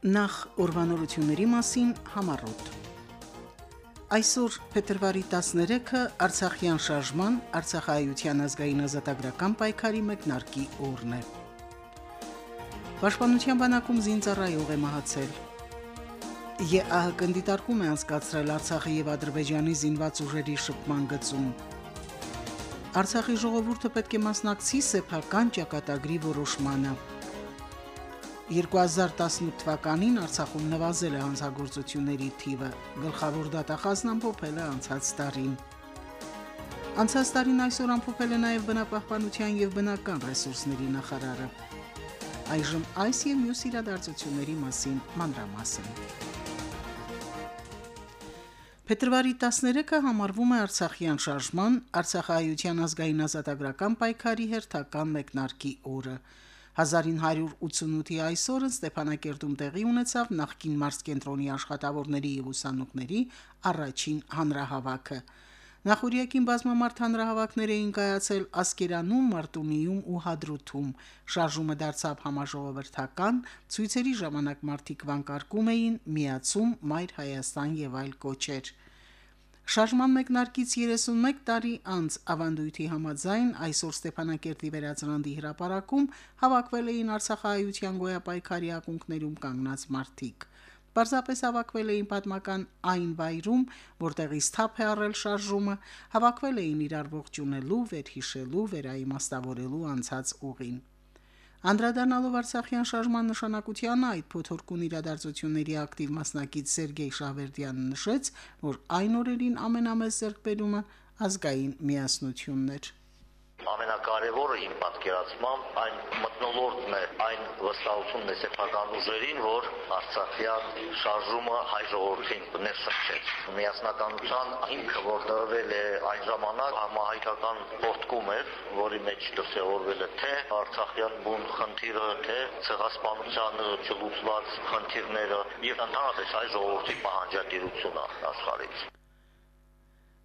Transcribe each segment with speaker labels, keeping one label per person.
Speaker 1: Նախ ուրվանորությունների մասին համառոտ։ Այսօր փետրվարի 13-ը Արցախյան շարժման, Արցախայության ազգային ազատագրական պայքարի մեկնարկի օրն է։ Պաշտպանության բանակում զինծառայող է մահացել։ ԵԱՀԿ-ն դիտարկում է անցկացրել Արցախի եւ Ադրբեջանի զինված ուժերի շփման գծում։ Արցախի ժողովուրդը պետք է մասնակցի սեփական ճակատագրի որոշմանը։ 2018 թվականին Արցախում նվազել է հանցագործությունների թիվը, գլխավոր դատախազն ամփոփել է անցած տարին։ Անցած տարին այսօր ամփոփել է նաև բնապահպանության եւ բնական ռեսուրսների նախարարը։ Այժմ այս եւ մյուս իրադարձությունների մասին մանրամասն։ Փետրվարի 13-ը համարվում է Արցախյան շարժման, Արցախահայության ազգային ազատագրական պայքարի հերթական մեկնարկի օրը։ 1988-ի այսօրը Ստեփանակերտում տեղի ունեցավ նախկին մարզկենտրոնի աշխատավորների եւ ուսանողների առաջին հանրահավաքը։ Նախորյակին բազմամարդ հանրահավաքներ էին կայացել Ասկերանում, Մարտունիում ու Հադրութում։ Շարժումը դարձավ համաժողովրդական, ցույցերի ժամանակ մարդիկ վանկարկում էին «Միացում, Մայր Հայաստան» եւ այլ կոչեր։ Շարժման մեկնարկից 31 տարի անց ավանդույթի համաձայն այսօր Ստեփանակերտի վերածննդի հրապարակում հավաքվել էին Արցախահայության գոյապայքարի ակունքներում կանգնած մարդիկ։ Պարզապես հավաքվել էին պատմական այն վայրում, որտեղից թափ է առել շարժումը, հավաքվել էին իրար ողջունելու, վերհիշելու, վերաիմաստավորելու անցած ուղին։ Անդրադառնալով Արցախյան շարժման նշանակությանը այդ փոթորկուն իրադարձությունների ակտիվ մասնակից Սերգեյ Շավերդյանը նշեց, որ այն օրերին ամենամեծ ձեռքբերումը ազգային միասնությունն էր
Speaker 2: ամենակարևորը իմ պատկերացմամբ այն մտնոլորտն է, այն վստահությունն է սեփական ուժերին, որ Արցախյան շարժումը հայ ժողովրդին ներսրճեց։ Միասնականության հիմքը, որ դրվել է այն ժամանակ համահայկական պորտկում էր, որի մեջ դրսևորվել է թե Արցախյան բուն խնդիրը, թե ցեղասպանության չլուծված խնդիրները եւ ընդհանրապես հայ ժողովրդի պահանջատիրությունը աշխարհից։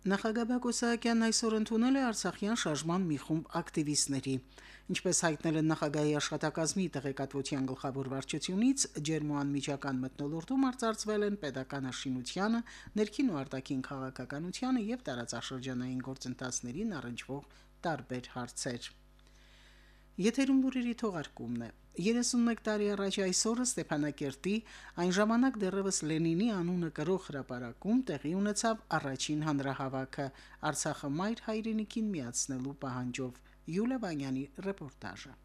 Speaker 1: Նախագահ Բակո Սահակյանն այսօր ընդունել է Արցախյան շարժման մի խումբ ակտիվիստների։ Ինչպես հայտնել են նախագահի աշխատակազմի տեղեկատվության գլխավոր վարչությունից, ջերմոանմիջական մտնոլորտում արձարծվել են pedagogical ներքին ու արտաքին քաղաքականությանը եւ տարածաշրջանային գործընթացներին առնչվող տարբեր հարցեր։ Եթերում լուրերի թողարկումն է։ 31 տարի առաջ այսօրը Ստեփանակերտի այն ժամանակ դեռևս Լենինի անունը կրող հրապարակում տեղի ունեցավ առաջին հանրահավաքը Արցախը մայր հայրենիքին միացնելու պահանջով։ Յուլիա Վանյանի ռեպորտաժը։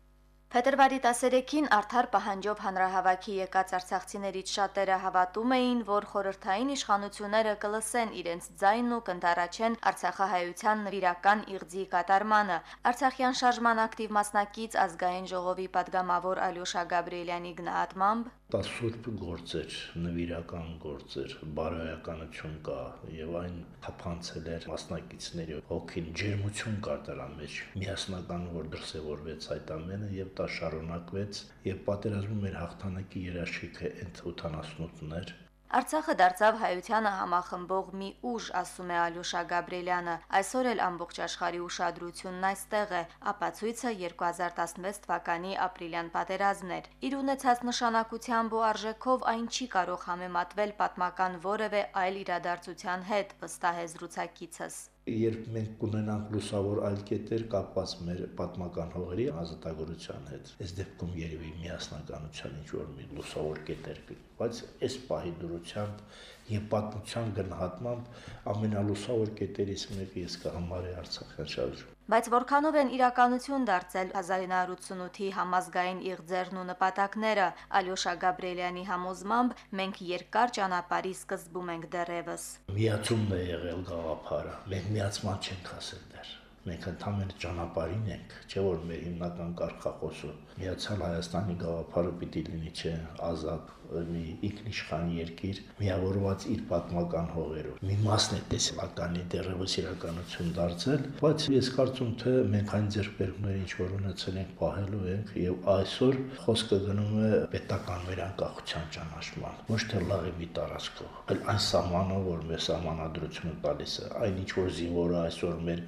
Speaker 3: Փետրվարի 13-ին արդար պահանջով հանրահավաքի եկած արցախցիներից շատերը հավատում էին, որ խորհրդային իշխանությունները կլսեն իրենց ձայնն ու կընդառաջեն Արցախահայության նվիրական իղձի կատարմանը։ Արցախյան շարժման ակտիվ մասնակից ազգային ժողովի падգամավոր Ալյոշա Գաբրիելյանի գնահատմամբ
Speaker 4: տասուրբ գործեր, նվիրական գործեր, բարոյականություն կա եւ այն թափանցել էր մասնակիցների հոգին, ջերմություն կա դրան մեջ։ Միասնական որ դրսեւորվեց այդ ամենը եւ դա շարունակվեց եւ պատերազմում մեր հաղթանակի երաշխիքը ընդ 88-ներ
Speaker 3: Արցախը դարձավ հայությանը համախմբող մի ուժ, ասում է Ալյուշա Գաբրիելյանը։ Այսօր էլ ամբողջ աշխարհի ուշադրությունն այստեղ է։ Ապացույցը 2016 թվականի ապրիլյան պատերազմն էր։ Իր ունեցած նշանակությամբ ու արժեքով այն չի կարող համեմատվել պատմական որևէ այլ իրադարձության հետ, վստահ է զրուցակիցս
Speaker 4: երբ մենք կունենանք լուսավոր այլ կետեր կապված մեր պատմական հողերի ազատագրության հետ այս դեպքում երևի միասնականության ինչ որ մի լուսավոր կետեր կլինի բայց այս պահի դրությամբ եւ պատմության գնահատմամբ ամենալուսավոր կետերից մեկը ես կհամարեի Արցախյան շարժումը
Speaker 3: Բայց որքանով են իրականություն դարձել 1988-ի համազգային իղձերն ու նպատակները, Ալյոշա Գաբրիելյանի համոզմամբ մենք երկար ճանապարհի սկզբում ենք դեռևս։
Speaker 4: Միացումն է եղել գաղափարը։ Մենք միացման չենք հասել դեռ մենք ընդհանրապես ճանապարհին ենք, չէ՞ որ մեր հիմնական կարգախոսը միացյալ Հայաստանի գաղափարը պիտի լինի, չէ, ազատ մի ինքնիշխան երկիր միավորված իր պատմական հողերով։ Մի մասն է տեսլականի դեռևս իրականություն դարձել, բայց ես կարծում թե մենք այն ձեռքբերումները ինչ որ ունեցել ենք պահելու ենք եւ այսօր խոսքը գնում է պետական վերանկախության ճանաչման, ոչ թե լավի մի տարածքով, այլ այն սահմանով, որ մեր սահմանադրությունը տալիս է, այն ինչ որ զինվորը այսօր մեր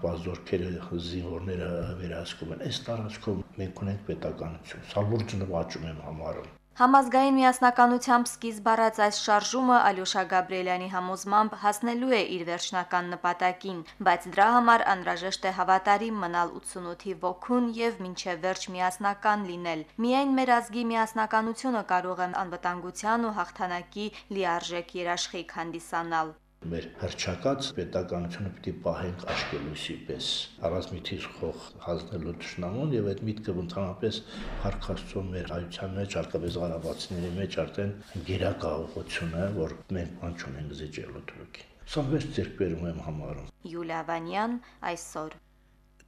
Speaker 4: սահմանապահ զորքերը զինվորները վերահսկում են, այս տարածքով մենք ունենք պետականություն։ Սա լուրջ նվաճում եմ համարում
Speaker 3: Համազգային միասնականությամբ սկիզբ առած այս շարժումը Ալյոշա Գաբրիելյանի համոզմամբ հասնելու է իր վերջնական նպատակին, բայց դրա համար անհրաժեշտ է հավատարիմ մնալ 88-ի ոգուն եւ մինչեւ վերջ միասնական լինել։ Միայն մեր ազգի միասնականությունը կարող է անվտանգության ու հաղթանակի լիարժեք երաշխիք հանդիսանալ
Speaker 4: մեր հրճակած պետականությունը պիտի պահենք աշկելույսի պես առանցմիթից խող հանձնելու ճշնամուն եւ այդ միտքը ընդհանրապես հարքաստու մեր հայության մեջ արկաբեզ Ղարաբաղցիների մեջ արդեն գերակահողություն է որ մենք բան չունենք զիջելու դրուկի սա մեծ ձերբերում եմ համարում
Speaker 3: Յուլիա Վանյան այսօր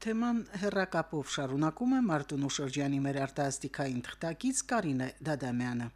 Speaker 1: Թեման հերրակապով շարունակում է Մարտունու շրջանի մեր արտասթիկային թղթակից Կարինե Դադամյանը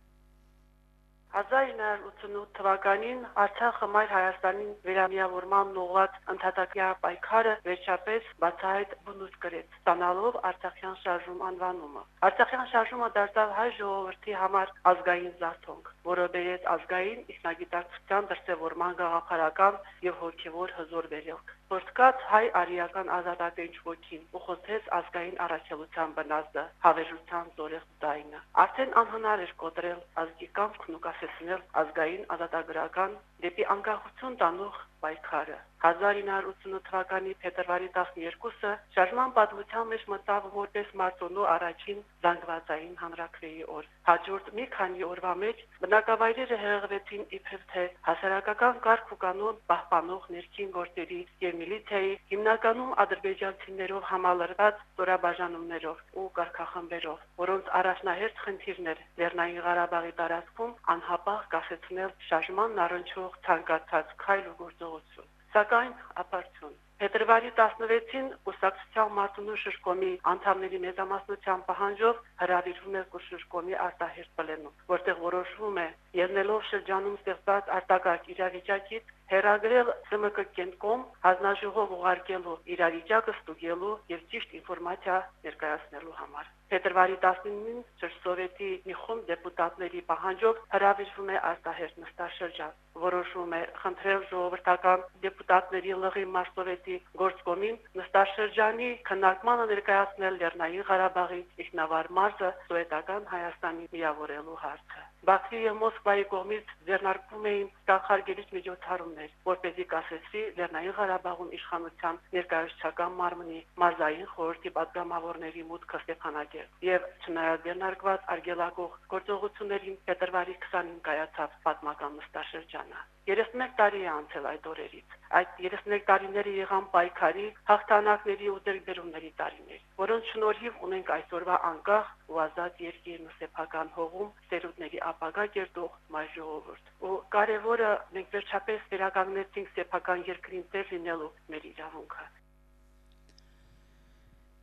Speaker 5: 1988 թվականին Արցախը մայր Հայաստանին վերամիավորման նողված ընդհատակյա պայքարը վերջապես բացահայտ բնույթ կրեց, ստանալով Արցախյան շարժում անվանումը։ Արցախյան շարժումը դարձավ հայ ժողովրդի համար ազգային զարթոնք, որը բերեց ազգային ինքնագիտակցության դրսևորման գաղափարական եւ հոգեվոր հզոր վերելք։ Որտկաց հայ արիական ազատատենչ ոգին ու խոսեց ազգային առաքելության բնազդը, հավերժության զորեղ դայնը։ Արդեն անհնար էր կոտրել ազգի կամքն ու կասեցնել ազգային ազատագրական դեպի անկախություն տանող պայքարը։ 1988 թվականի փետրվարի 12-ը շարժման պատմության մեջ մտավ որպես մարտոնու առաջին զանգվածային հանրակրեի օր։ Հաջորդ մի քանի օրվա մեջ բնակավայրերը հեղվեցին իբր թե հասարակական կարգ ու կանոն պահպանող ներքին գործերի եւ միլիցիայի հիմնականում ադրբեջանցիներով համալրված ստորաբաժանումներով ու կարգախմբերով, որոնց առաջնահերթ խնդիրն էր Լեռնային Ղարաբաղի տարածքում անհապաղ կասեցնել շարժման առնչող ցանկացած քայլ ու գործողություն սակայն ապարդյուն Փետրվարի 16-ին Կուսակցության Մարտունու շրջկոմի անդամների մեծամասնության պահանջով հրավիրվում է Կուսշրջկոմի արտահերտ պլենում, որտեղ որոշվում է ելնելով շրջանում ստեղծած արտակարգ իրավիճակից հերագրել ՍՄԿ կենտկոմ հանձնաժողով ուղարկելու իրավիճակը ստուգելու եւ ճիշտ ինֆորմացիա ներկայացնելու համար։ Փետրվարի 19-ին Սովետի մի խումբ դեպուտատների պահանջով հրավիրվում է արտահերտ նստաշրջան։ Որոշում է խնդրել ժողովրդական դեպուտատների լղի Մարսովետի գործկոմին նստաշրջանի քննարկմանը ներկայացնել Լեռնային Ղարաբաղի ինքնավար մարզը սովետական Հայաստանի միավորելու հարցը։ Բաքվի եւ Մոսկվայի կողմից ձեռնարկվում էին կանխարգելիչ միջոցառումներ, որպեսզի կասեցվի Լեռնային Ղարաբաղում իշխանության ներկայացուցական մարմնի մարզային խորհրդի պատգամավորների մուտքը Ստեփանակերտ։ Եվ չնայած ձեռնարկված արգելակող գործողություններին փետրվարի 20-ին կայացավ պատմական նստաշրջանը։ 31 տարի է անցել այդ օրերից։ Այդ 31 տարիները եղան պայքարի, հաղթանակների ու դերբերումների տարիներ, որոնց շնորհիվ ունենք այսօրվա անկախ ու ազատ երկիրն ու սեփական հողում սերունդների ապագա կերտող մայր ժողովուրդ։ Ու կարևորը մենք վերջապես վերականգնեցինք սեփական երկրին տեր լինելու մեր իրավունքը։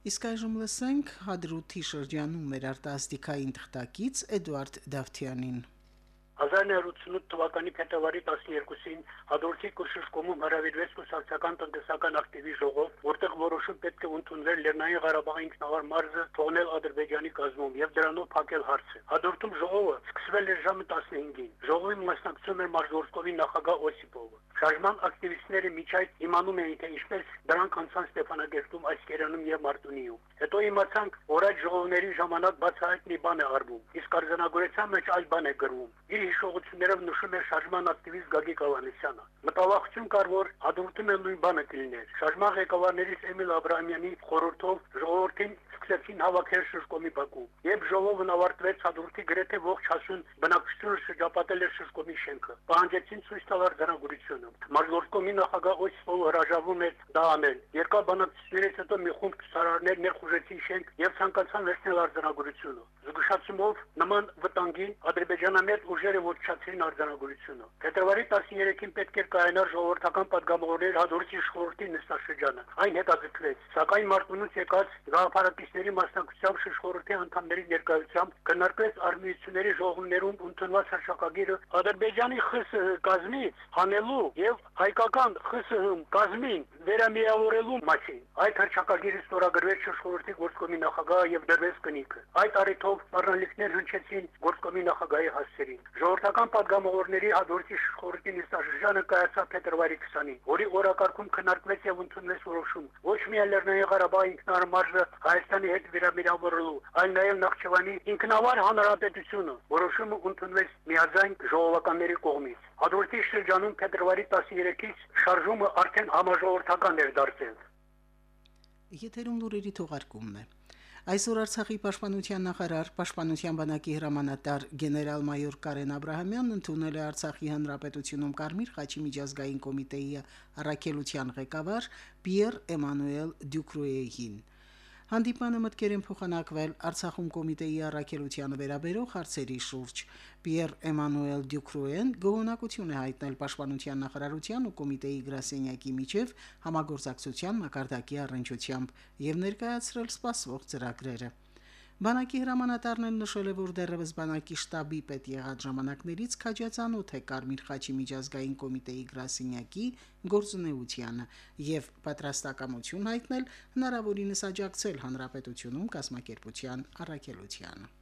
Speaker 1: Իսկ այժմ լսենք Հադրութի շրջանում մեր արտասթիկային թղթակից Էդուարդ Դավթյանին։
Speaker 6: 1988 թվականի փետրվարի 12-ին Հադրութի Կուշշկոմում հրավիրվեց կուսակցական տնտեսական ակտիվի ժողով, որտեղ որոշում պետք է ընդունվեր Լեռնային Ղարաբաղի ինքնավար մարզը թողնել Ադրբեջանի կազմում եւ դրանով փակել հարցը։ Հադրութում ժողովը սկսվել էր ժամը 15-ին։ Ժողովին մասնակցում էր մարզորդկովի նախագահ Օսիպովը։ Շարժման ակտիվիստները միջ այդ իմանում էին, թե ինչպես դրանք անցան Ստեփանագերտում, Այսկերանում եւ Մարտունիում։ Հետո իմացանք, որ այդ ժողովների ժամանակ բացահայտ մի բան է արվում, իսկ արձանագրության մեջ այլ բան է գրվում։ Իր հիշողություններով նշում է շարժման ակտիվիստ Գագիկ Ավանեսյանը։ Մտավախություն կար, որ հաջորդում է նույն բանը կլիներ։ Շարժման ղեկավարներից Էմիլ Աբրահամյանի խորհրդով ժողովրդին սկսեցին հավաքել Շշկոմի բակում։ Երբ ժողովն ավարտվեց, հադրուտի գրեթե ողջ հասուն բնակչությունը շրջապատել էր Շշկոմի շենքը։ Պահանջեցին ցույց տալ դրագուրությունը։ Մարզորկոմի նախագահ Օսիպովը հրաժարվում էր դա անել։ Երկար բանակցություններից հետո մի խումբ ցարարներ ներխուժեցին շենք եւ ցանկացան վերցնել արձանագրությունը։ Զգուշացումով նման վտանգին ադրբեջանամետ ուժերը ոչնչացրին արձանագրությունը։ Փետրվարի 13-ին պետք էր կայանար ժողովրդական պատգամավորներ հադրուտի շորտի նստաշրջանը։ Այն հետաձգվեց, սակայն մարտունից եկած գաղափարակից ներկայացուցիչների մասնակցությամբ շշխորհրդի անդամների ներկայությամբ քննարկվեց արմիությունների ժողովներում ընդունված հրաշագիրը Ադրբեջանի ԽՍՀ կազմից հանելու եւ հայկական ԽՍՀ կազմին վերամիավորելու մասին։ Այդ հրաշագիրը ստորագրվեց շշխորհրդի գործկոմի նախագահը եւ դրվեց կնիքը։ Այդ առիթով բռնալիքներ հնչեցին գործկոմի նախագահի հասցերին։ Ժողովրդական падգամավորների հաջորդի շխորհրդի նիստաշրջանը կայացավ փետրվարի 20-ին, որի օրակարգում քննարկվեց եւ ընդունվեց որոշում. Ոչ միայն Լեռնային Ղարաբաղի ինքնարմարժը Հայաստանի հետ վերաբերյալորելու, այլ նաեւ Նախճեվանի ինքնավար հանրապետությունը։ Որոշումը ընդունվեց միաձայն ժողովականների կողմից։ Հաջորդի շրջանում փետրվարի 13-ից շարժումը արդեն համաժողովրդական էր դարձել։
Speaker 1: Եթերում լուրերի թողարկումն է։ Այսօր Արցախի պաշտպանության նախարար, պաշտպանության բանակի հրամանատար գեներալ-մայոր Կարեն Աբ รา համյանն ընդունել է Արցախի հանրապետությունում Կարմիր խաչի միջազգային կոմիտեի առաքելության ղեկավար Պիեր Էմանուել Դյուկրոեին։ Հանդիպանը մտկեր են փոխանակվել. Արցախում կոմիտեի առաքելությանը վերաբերող հարցերի շուրջ։ Պիեր Էմանուել Դյուկրոեն գոհունակություն է հայտնել Պաշտպանության նախարարության ու կոմիտեի գրասենյակի միջև համագործակցության մակարդակի առնչությամբ եւ ներկայացրել սպասվող ծրագրերը։ Բանակի հրամանատարն էլ նշել է, որ դեռևս բանակի շտաբի պետ եղած ժամանակներից քաջացանոթ է Կարմիր խաչի միջազգային կոմիտեի գրասենյակի գործունեությանը եւ պատրաստակամություն հայտնել հնարավորինս աջակցել հանրապետությունում կազմակերպության առաքելությանը։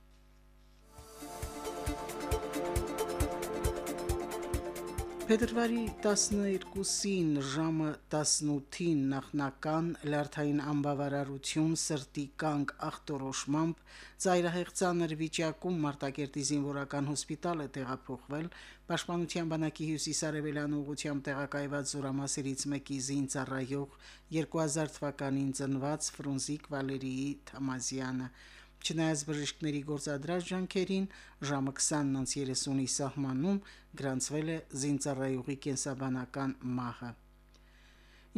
Speaker 1: Փետրվարի 12-ին ժամը 18-ին նախնական լարթային անբավարարություն սրտի կանգ ախտորոշմամբ ծայրահեղցաներ վիճակում Մարտակերտի զինվորական հոսպիտալ է տեղափոխվել Պաշտպանության բանակի հյուսիսարևելյան ուղությամբ տեղակայված զորամասերից մեկի զինծառայող 2000 թվականին ծնված Ֆրունզիկ Վալերիի Թամազյանը Չնայած բժիշկների գործադրած ջանքերին ժամը 20:30-ի սահմանում գրանցվել է զինծառայողի կենսաբանական մահը։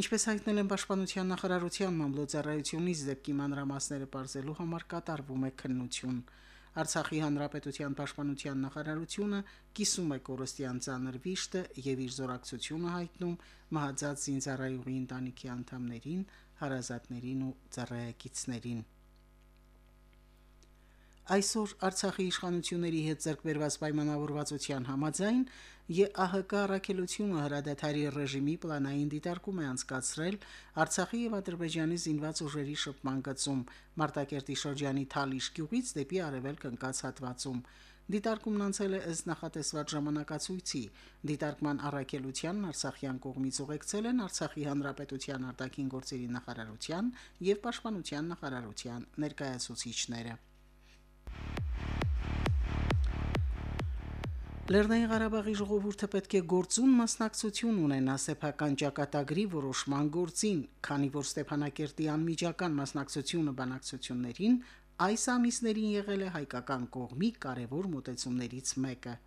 Speaker 1: Ինչպես հայտնել են Պաշտպանության նախարարության մամլոյցարայությունից դեպքի մանրամասները բարձելու համար կատարվում է քննություն։ Արցախի հանրապետության պաշտպանության նախարարությունը կիսում է կորստյան ցաներ վիշտը եւ իր զորակցությունը հայտնում մահացած զինծառայողի ընտանիքի անդամներին, հարազատներին ու ծառայակիցներին։ Այսօր Արցախի իշխանությունների հետ ձեռքբերված պայմանավորվածության համաձայն ԵԱՀԿ առաքելությունը հրադադարի ռեժիմի պլանային դիտարկում է անցկացրել Արցախի եւ Ադրբեջանի զինված ուժերի շփման գծում Մարտակերտի շրջանի Թալիշ գյուղից դեպի արևելք ընկած հատվածում։ Դիտարկումն անցել է ըստ նախատեսված ժամանակացույցի։ Դիտարկման առաքելությանն Արցախյան կողմից ուղեկցել են Արցախի հանրապետության արտաքին գործերի նախարարության եւ պաշտպանության նախարարության ներկայացուցիչները։ Լեռնային Ղարաբաղի ժողովուրդը պետք է գործուն մասնակցություն ունենա սեփական ճակատագրի որոշման գործին, քանի որ Ստեփանակերտի անմիջական մասնակցությունը բանակցություններին այս ամիսներին եղել է հայկական կողմի կարևոր մոտեցումներից մեկը։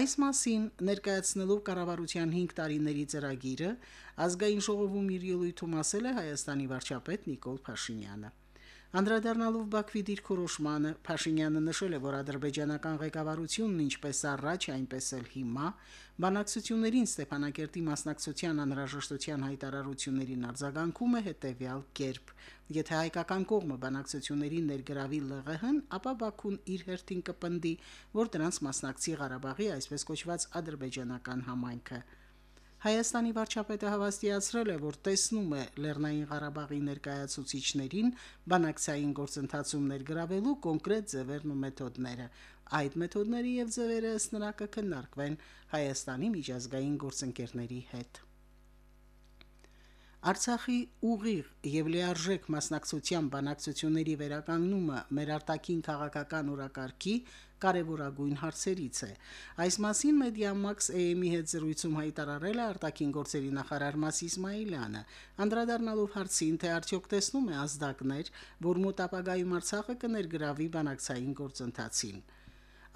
Speaker 1: Այս մասին ներկայացնելով կառավարության 5 տարիների ծրագիրը ազգային ժողովում իր ելույթում ասել է Հայաստանի վարչապետ Նիկոլ Փաշինյանը։ Անդրադառնալով Բաքվի դիրքորոշմանը, Փաշինյանը նշել է, որ ադրբեջանական ղեկավարությունն ինչպես առաջ, այնպես էլ հիմա բանակցություններին Ստեփանակերտի մասնակցության անհրաժեշտության հայտարարություններին արձագանքում է հետևյալ կերպ. Եթե հայկական կողմը բանակցություններին ներգրավի ԼՂՀ-ն, ապա Բաքուն իր հերթին կպնդի, որ դրանց մասնակցի Ղարաբաղի այսպես կոչված ադրբեջանական համայնքը։ Հայաստանի վարչապետը հավաստիացրել է, որ տեսնում է Լեռնային Ղարաբաղի ներկայացուցիչներին բանակցային գործընթացում ներգրավելու կոնկրետ ձևերն ու մեթոդները։ Այդ մեթոդների եւ ձևերը ըստ նրա կքննարկվեն Հայաստանի միջազգային գործընկերների հետ։ Արցախի ուղիղ եւ լիարժեք մասնակցության բանակցությունների վերականգնումը մեր արտաքին քաղաքական օրակարգի կարևորագույն հարցերից է։ Այս մասին Մեդիամաքս AM-ի հետ զրույցում հայտարարել է արտաքին գործերի նախարար Մաս Իսմայիլյանը, անդրադառնալով հարցին, թե արդյոք տեսնում է ազդակներ, որ մոտ ապագայում Արցախը կներգրավի բանակցային գործընթացին։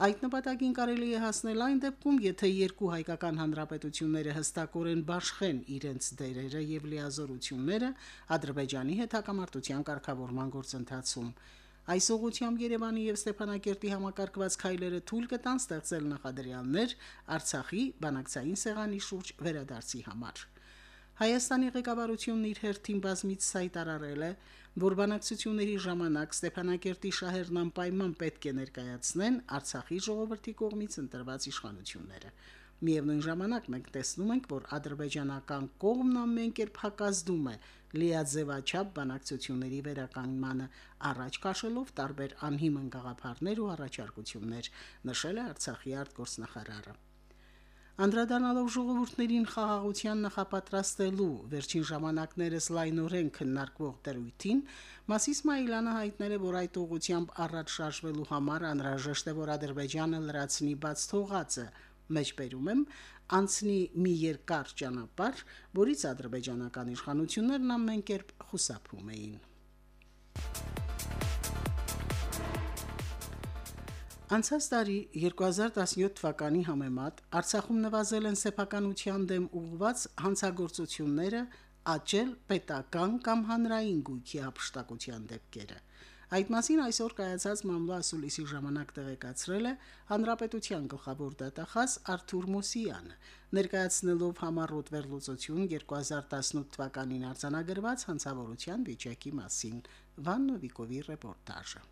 Speaker 1: Այդ նպատակին կարելի է հասնել այն դեպքում, եթե երկու հայկական հանրապետությունները հստակորեն բաշխեն իրենց դերերը եւ լիազորությունները Ադրբեջանի հետ հակամարտության կարգավորման գործընթացում։ Այս ուղությամբ Երևանի եւ Ստեփանակերտի համակարգված քայլերը թույլ կտան ստեղծել նախադրյալներ Արցախի բանակցային սեղանի շուրջ վերադարձի համար։ Հայաստանի ղեկավարությունն իր հերթին բազմից հայտարարել է, որ բանակցությունների ժամանակ Ստեփանակերտի շահերն անպայման պետք է ներկայացնեն Արցախի ժողովրդի կողմից ընտրված իշխանությունները։ Միևնույն ժամանակ մենք տեսնում ենք, որ ադրբեջանական կողմն ամեն կերպ հակազդում է լիաձևաչափ բանակցությունների վերականգնմանը, առաջ քաշելով տարբեր անհիմն գաղափարներ ու առաջարկություններ, նշել է Արցախի արտգործնախարարը։ Անդրադառնալով ժողովուրդներին խաղաղության նախապատրաստելու վերջին ժամանակներս լայնորեն քննարկվող դրույթին, Մասիս Մայլանը հայտնել է, որ այդ ուղությամբ առաջ շարժվելու համար անհրաժեշտ է, որ Ադրբեջանը լրացնի բաց թողածը, մեջբերում եմ, անցնի մի երկար ճանապարհ, որից ադրբեջանական իշխանություններն ամեն կերպ խուսափում էին։ Անցած տարի 2017 թվականի համեմատ Արցախում նվազել են սեփականության դեմ ուղղված հանցագործությունները, աճել պետական կամ հանրային գույքի հապշտակության դեպքերը։ Այդ մասին այսօր կայացած մամլո ասուլիսի ժամանակ տեղեկացրել է Հանրապետության գլխավոր դատախազ Արթուր Մոսյանը, ներկայացնելով համառոտ վերլուծություն 2018 թվականին արձանագրված հանցավորության վիճակի մասին։ Վաննովիկովի ռեպորտաժը։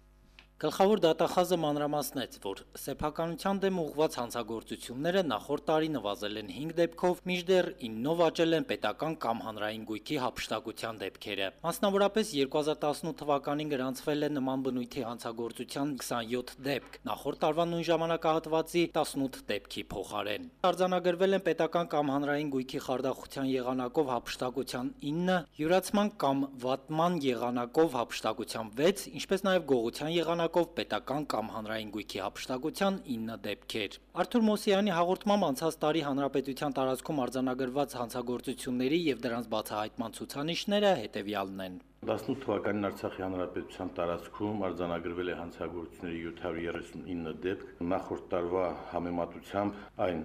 Speaker 7: Գլխավոր դատախազը մանրամասնեց, որ սեփականության դեմ ուղղված հանցագործությունները նախորդ տարի նվազել են 5 դեպքով, մինչդեռ 9-ով աճել են պետական կամ հանրային գույքի հապշտակության դեպքերը։ Մասնավորապես 2018 թվականին գրանցվել է նման բնույթի հանցագործության 27 դեպք, նախորդ տարվա նույն ժամանակահատվածի 18 դեպքի փոխարեն։ Արձանագրվել են պետական կամ հանրային գույքի խարդախության եղանակով հապշտակության 9, յուրացման կամ վատման եղանակով հապշտակության 6, ինչպես նաև գողության եղանակով շարունակով պետական կամ հանրային գույքի հապշտակության 9 դեպքեր։ Արթուր Մոսյանի հաղորդմամբ անցած տարի հանրապետության տարածքում արձանագրված հանցագործությունների եւ դրանց բացահայտման ցուցանիշները հետեւյալն են։
Speaker 8: 18 թվականին Արցախի հանրապետության տարածքում արձանագրվել է հանցագործությունների 739 դեպք, նախորդ տարվա համեմատությամբ այն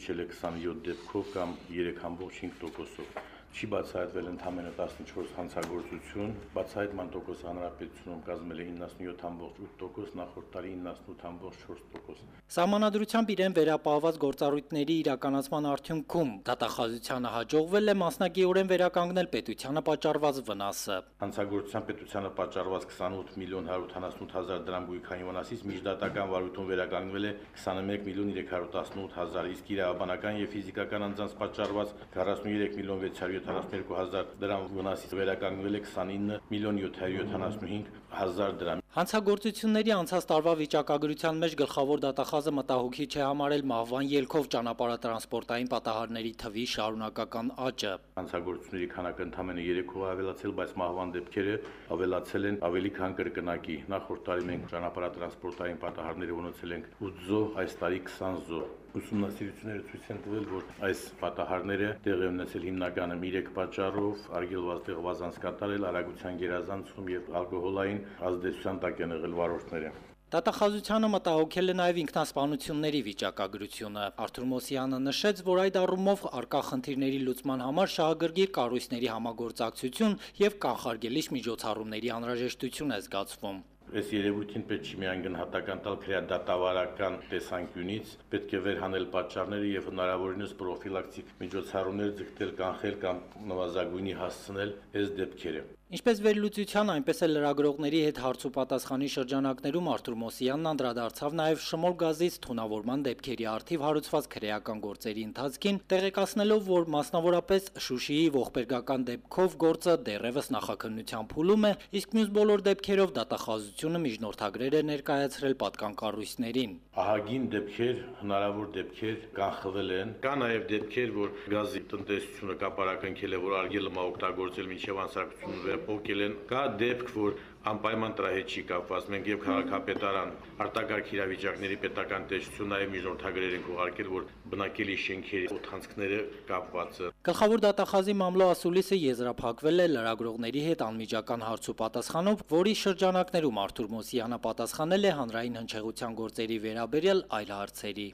Speaker 8: իջել է 27 դեպքով կամ 3.5%-ով չի բացահայտվել ընդամենը 14 հանցագործություն, բացահայտման տոկոս հանրապետությունում կազմել է 97.8%, նախորդ տարի 98.4%։
Speaker 7: Սահմանադրությամբ իրեն վերապահված գործառույթների իրականացման արդյունքում դատախազությանը հաջողվել է մասնակիորեն վերականգնել պետությանը պատճառված վնասը։
Speaker 8: Հանցագործության պետությանը պատճառված 28 միլիոն 178 հազար դրամ գույքային վնասից միջդատական վարույթում վերականգնվել է 21 միլիոն 318 հազար, իսկ իրավաբանական եւ ֆիզիկական անձանց պատճառված 43 միլիոն 600 772 դրամ վնասից վերականգնվել է 29 միլիոն 775 հազար դրամ։
Speaker 7: Հանցագործությունների անցած տարվա վիճակագրության մեջ գլխավոր դատախազը մտահոգի չէ համարել մահվան ելքով ճանապարհատրանսպորտային պատահարների թվի շարունակական աճը։
Speaker 8: Հանցագործությունների քանակը ընդամենը 3-ով ավելացել, բայց մահվան դեպքերը ավելացել են ավելի քան կրկնակի։ Նախորդ տարի մենք ճանապարհատրանսպորտային պատահարները ունեցել ենք 8 զո, այս տարի 20 զո։ Ուսումնասիրությունները ցույց են տվել, որ այս պատահարները տեղի ունեցել հիմնականում 3 պատճառով՝ արգելված տեղված անց կատարել, արագության գերազանցում եւ ալկոհոլային ազդեցության տակ են եղել վարորդները։
Speaker 7: Դատախազությանը մտահոգել է նաև ինքնասպանությունների վիճակագրությունը։ Արթուր Մոսյանը նշեց, որ այդ առումով արկա խնդիրների լուծման համար շահագրգիռ կառույցների համագործակցություն եւ կանխարգելիչ միջոցառումների անհրաժեշտություն է զգացվում։
Speaker 8: Այս երևույթին պետք չի միայն գնահատական տալ քրեադատավարական տեսանկյունից, պետք է վերհանել պատճառները եւ հնարավորինս պրոֆիլակտիկ միջոցառումներ ձգտել կանխել կամ նվազագույնի հասցնել այս դեպքերը։
Speaker 7: Ինչպես վերլուծության, այնպես էլ լրագրողների հետ հարց ու պատասխանի շրջանակներում Արթուր Մոսյանն անդրադարձավ նաև շմոր գազից թունավորման դեպքերի արդիվ հարուցված քրեական գործերի ընթացքին, տեղեկացնելով, որ մասնավորապես Շուշիի ողբերգական դեպքով գործը դեռևս նախաքննության փուլում է, իսկ մյուս բոլոր դեպքերով դատախազությունը միջնորդագրեր է ներկայացրել պատկան կառույցներին։
Speaker 8: Ահագին դեպքեր, հնարավոր դեպքեր կանխվել են։ Կա նաև դեպքեր, որ գազի տնտեսությունը կապարակնքել է, որ արգելը մա օգտագործել միջև անսարքությունը փոկել են։ Կա դեպք, որ անպայման տրահեչի կապված մենք եւ քաղաքապետարան արտակարգ իրավիճակների պետական տեսչություն նաեւ միջնորդագրեր ենք ուղարկել, որ բնակելի շենքերի օթանցքները կապված է։
Speaker 7: Գլխավոր դատախազի մամլո ասուլիսը եզրափակվել է լրագրողների հետ անմիջական հարց ու պատասխանով, որի շրջանակներում Արթուր Մոսյանը պատասխանել է հանրային հնչեղության գործերի վերաբերյալ այլ հարցերի։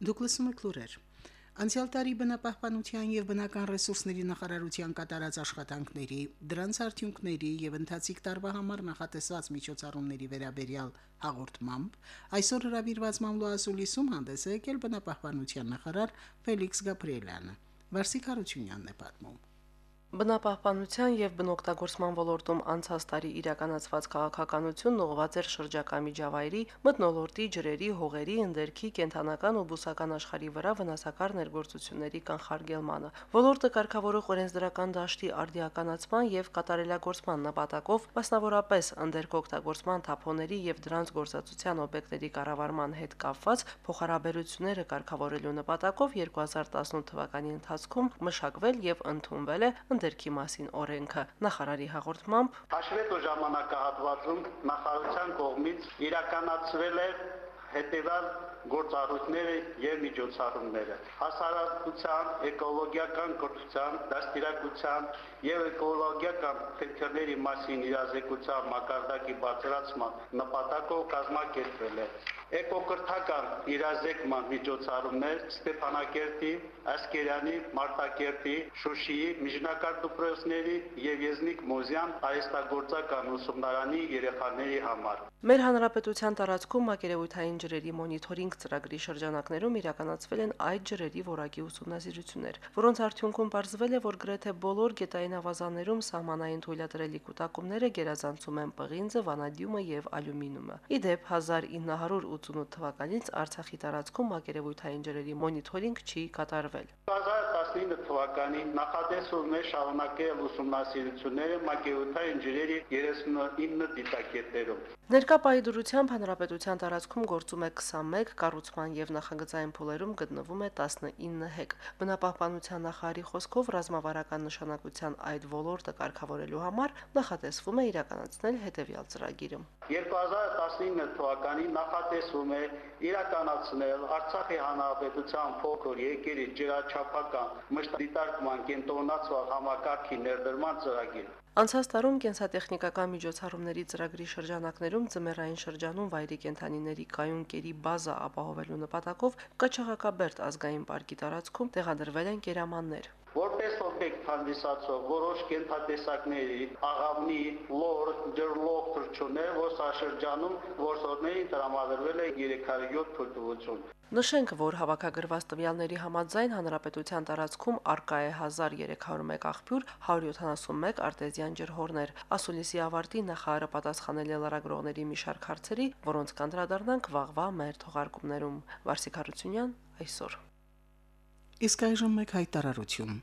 Speaker 1: Դուք լսում եք լուրեր։ Անցյալ տարի բնապահպանության եւ բնական ռեսուրսների նախարարության կատարած աշխատանքների, դրանց արդյունքների եւ ընթացիկ տարվա համար նախատեսված միջոցառումների վերաբերյալ հաղորդմամբ այսօր հրավիրված մամլոասուլիսում հանդես է եկել բնապահպանության նախարար Ֆելիքս Գաբրիելյանը։ Վարսիկ Հարությունյանն է պատմում։
Speaker 9: Բնապահպանության եւ բնօգտագործման ոլորտում անցած տարի իրականացված քաղաքականությունն ուղղված էր շրջակա միջավայրի, մթնոլորտի, ջրերի, հողերի, ընդերքի, կենթանական ու բուսական աշխարհի վրա վնասակար ներգործությունների կանխարգելմանը։ Ոլորտը կարգավորող օրենսդրական դաշտի արդիականացման եւ կատարելագործման նպատակով մասնավորապես ընդերք օգտագործման թափոնների եւ դրանց գործածության օբյեկտների կառավարման հետ կապված փոխհարաբերությունները կարգավորելու նպատակով 2018 թվականի ընթացքում մշակվել եւ ընդունվել է ընդերքի մասին օրենքը։ Նախարարի հաղորդմամբ
Speaker 10: Հաշվետու ժամանակահատվածում նախարարության կողմից իրականացվել է հետևյալ գործառույթները եւ միջոցառումները հասարակության էկոլոգիական կրթության դաստիարակության եւ էկոլոգիական խնդիրների մասին իրազեկության մակարդակի բարձրացման նպատակով կազմակերպվել է էկոկրթական իրազեկման միջոցառումներ Ստեփանակերտի, Ասկերյանի, Մարտակերտի, Շուշիի, Միջնակարգ դպրոցների եւ Եզնիկ Մոզյան արհեստագործական ուսումնարանի երեխաների համար։
Speaker 9: Մեր հանրապետության տարածքում մակերևույթային ջրերի մոնիթորինգ ծրագրի շրջանակներում իրականացվել են այդ ջրերի որակի ուսումնասիրություններ, որոնց արդյունքում ողջվել է, որ գրեթե բոլոր գետային ավազաններում սահմանային թույլատրելի կൂട്ടակումները գերազանցում են պղինձը, վանադիումը եւ ալյումինիումը։ Իդեպ 1988 թվականից Արցախի տարածքում մակերևույթային ջրերի մոնիթորինգ չի կատարվել։
Speaker 10: 2019 թվականին նախադեсում է շարունակել ուսումնասիրությունները մակերևութային ջրերի 39 դիտակետերում։
Speaker 9: Ներկա պայդրությամբ հանրապետության տարածքում գործում է 21, կառուցման եւ նախագծային փուլերում գտնվում է 19 հեկ։ Բնապահպանության նախարարի խոսքով ռազմավարական նշանակության այդ ոլորտը կարգավորելու համար նախատեսվում է իրականացնել հետևյալ ծրագիրը։
Speaker 10: 2019 թվականին նախատեսվում է իրականացնել Արցախի հանրապետության փոքր երկերի ջրաչափական մշտադիտարկման կենտրոնացված համակարգի ներդրման ծրագիր։
Speaker 9: Անցած տարում կենսատեխնիկական միջոցառումների ծրագրի շրջանակներում ձմեռային շրջանում վայրի կենթանիների կայուն կերի բազա ապահովելու նպատակով Կաչաղակաբերդ ազգային պարկի տարածքում տեղադրվել են կերամաններ։
Speaker 10: Որպես օբյեկտ հանդիսացող որոշ կենթատեսակների աղավնի, լոր, ջրլող թրջուններ ոսաշրջանում որսորդների տրամադրվել է 307 թույլտվություն։
Speaker 9: Նշենք, որ հավաքագրված տվյալների համաձայն հանրապետության տարածքում արկա է 1301 աղբյուր, 171 արտեզյան ջրհորներ։ Ասուլիսի ավարտի նախարարը պատասխանել է լրագրողների մի շարք հարցերի, որոնց կանդրադառնանք վաղվա մեր թողարկումներում։ Վարսիկ Հարությունյան այսօր
Speaker 1: Իսկ այժմ մեկ հայտարարություն։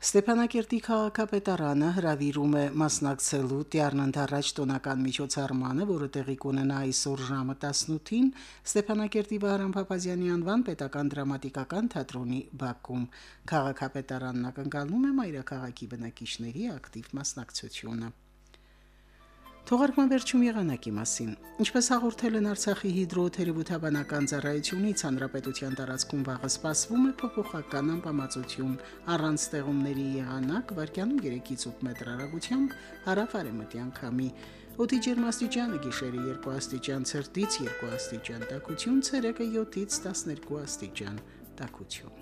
Speaker 1: Ստեփանակերտի քաղաքապետարանը հրավիրում է մասնակցելու Տիառնանթարաջ տոնական միջոցառմանը, որը տեղի կունենա այսօր ժամը 18-ին Ստեփանակերտի Վահրամ Փափազյանի անվան պետական դրամատիկական թատրոնի բակում։ Քաղաքապետարանն ակնկալում է մայրաքաղաքի բնակիչների ակտիվ մասնակցությունը։ Թողարկման վերջում եղանակի մասին։ Ինչպես հաղորդել են Արցախի հիդրոթերապևտաբանական ծառայությունից, հանրապետության տարածքում վաղը սպասվում է փոփոխական անբավարարություն, առանց ստեղումների եղանակ, վարկյանում 3-ից 8 մետր հեռագությամբ հարավ-արևմտյան քամի։ Օդի ջերմաստիճանը գիշերը 2 աստիճան ցերտից 2 աստիճան տաքություն, ցերեկը 7-ից 12 աստիճան տաքություն։